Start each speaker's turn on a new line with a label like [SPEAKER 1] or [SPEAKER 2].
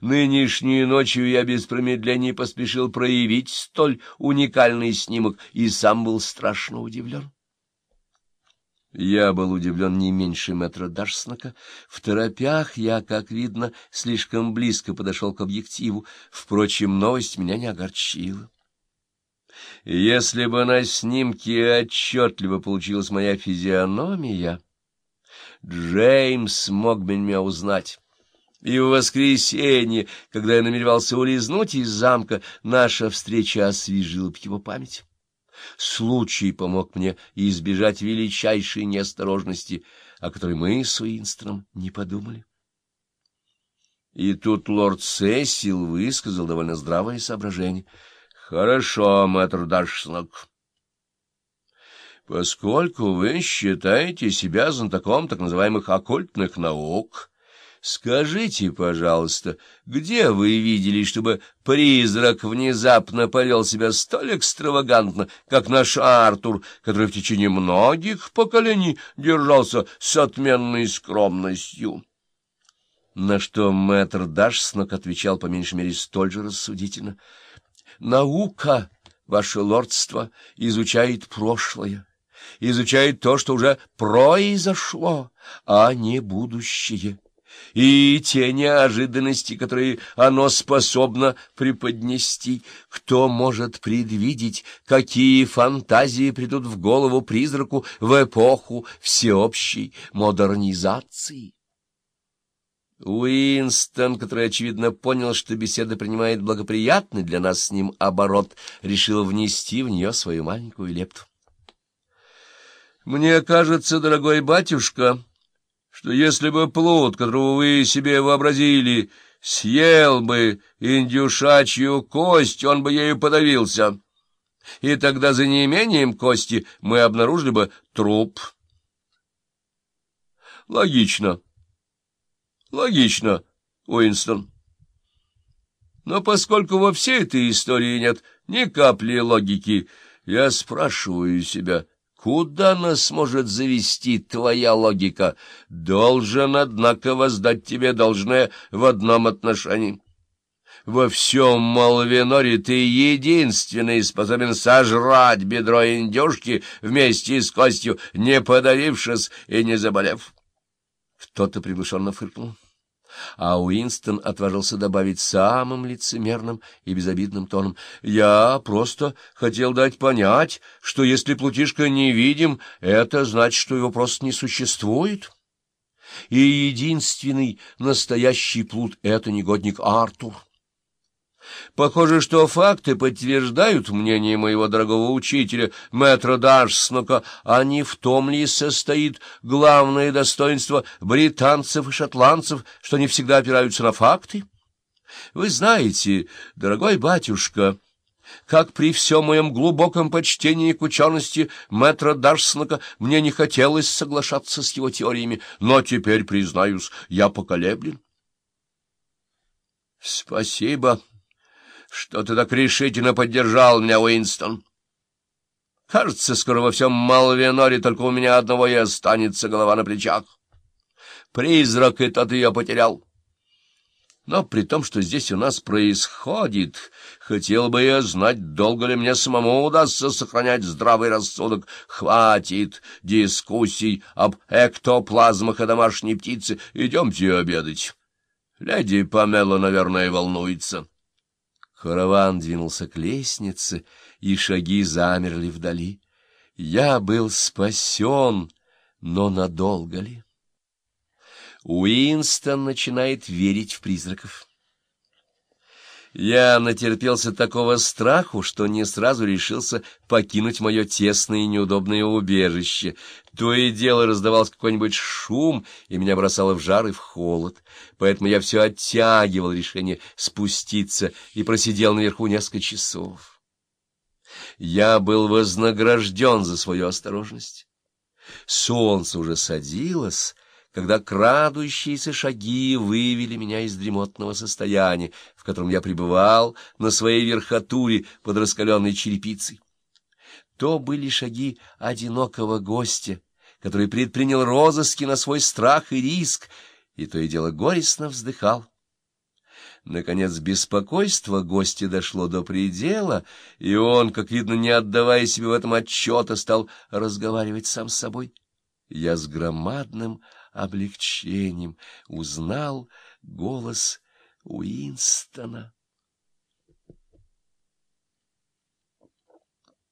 [SPEAKER 1] Нынешней ночью я без промедления поспешил проявить столь уникальный снимок и сам был страшно удивлен. Я был удивлен не меньше метра Дашснака. В торопях я, как видно, слишком близко подошел к объективу. Впрочем, новость меня не огорчила. Если бы на снимке отчетливо получилась моя физиономия, Джеймс мог бы меня узнать. И в воскресенье, когда я намеревался улизнуть из замка, наша встреча освежила б его память. Случай помог мне избежать величайшей неосторожности, о которой мы с Уинстоном не подумали. И тут лорд Сесил высказал довольно здравое соображение. — Хорошо, мэтр Дашснок. Поскольку вы считаете себя знатоком так называемых оккультных наук, Скажите, пожалуйста, где вы видели, чтобы призрак внезапно повел себя столь экстравагантно, как наш Артур, который в течение многих поколений держался с отменной скромностью? На что мэтр Дашснок отвечал по меньшей мере столь же рассудительно. «Наука, ваше лордство, изучает прошлое, изучает то, что уже произошло, а не будущее» и те неожиданности, которые оно способно преподнести. Кто может предвидеть, какие фантазии придут в голову призраку в эпоху всеобщей модернизации? Уинстон, который, очевидно, понял, что беседа принимает благоприятный для нас с ним оборот, решил внести в нее свою маленькую лепту. «Мне кажется, дорогой батюшка...» что если бы плут, которого вы себе вообразили, съел бы индюшачью кость, он бы ею подавился, и тогда за неимением кости мы обнаружили бы труп. Логично. Логично, Уинстон. Но поскольку во всей этой истории нет ни капли логики, я спрашиваю себя — Куда нас может завести твоя логика? Должен, однако, воздать тебе должное в одном отношении. Во всем Малвиноре ты единственный способен сожрать бедро индюшки вместе с костью, не подавившись и не заболев. Кто-то приглушенно фыркнул а Уинстон отважился добавить самым лицемерным и безобидным тоном. — Я просто хотел дать понять, что если Плутишка невидим, это значит, что его просто не существует. И единственный настоящий Плут — это негодник Артур. Похоже, что факты подтверждают мнение моего дорогого учителя, мэтра Дарснука, а не в том ли состоит главное достоинство британцев и шотландцев, что не всегда опираются на факты? Вы знаете, дорогой батюшка, как при всем моем глубоком почтении к учености мэтра Дарснака мне не хотелось соглашаться с его теориями, но теперь, признаюсь, я поколеблен. — Спасибо, — что ты так решительно поддержал меня, Уинстон? Кажется, скоро во всем Малвиноре только у меня одного и останется голова на плечах. Призрак и тот ее потерял. Но при том, что здесь у нас происходит, хотел бы я знать, долго ли мне самому удастся сохранять здравый рассудок. Хватит дискуссий об эктоплазмах и домашней птице. Идемте обедать. Леди Памела, наверное, волнуется. Караван двинулся к лестнице, и шаги замерли вдали. Я был спасен, но надолго ли? Уинстон начинает верить в призраков. Я натерпелся такого страху, что не сразу решился покинуть мое тесное и неудобное убежище. То и дело раздавался какой-нибудь шум, и меня бросало в жар и в холод. Поэтому я все оттягивал решение спуститься и просидел наверху несколько часов. Я был вознагражден за свою осторожность. Солнце уже садилось, когда крадущиеся шаги вывели меня из дремотного состояния, в котором я пребывал на своей верхотуре под раскаленной черепицей. То были шаги одинокого гостя, который предпринял розыски на свой страх и риск, и то и дело горестно вздыхал. Наконец беспокойство гостя дошло до предела, и он, как видно, не отдавая себе в этом отчета, стал разговаривать сам с собой. Я с громадным облегчением узнал голос Уинстона.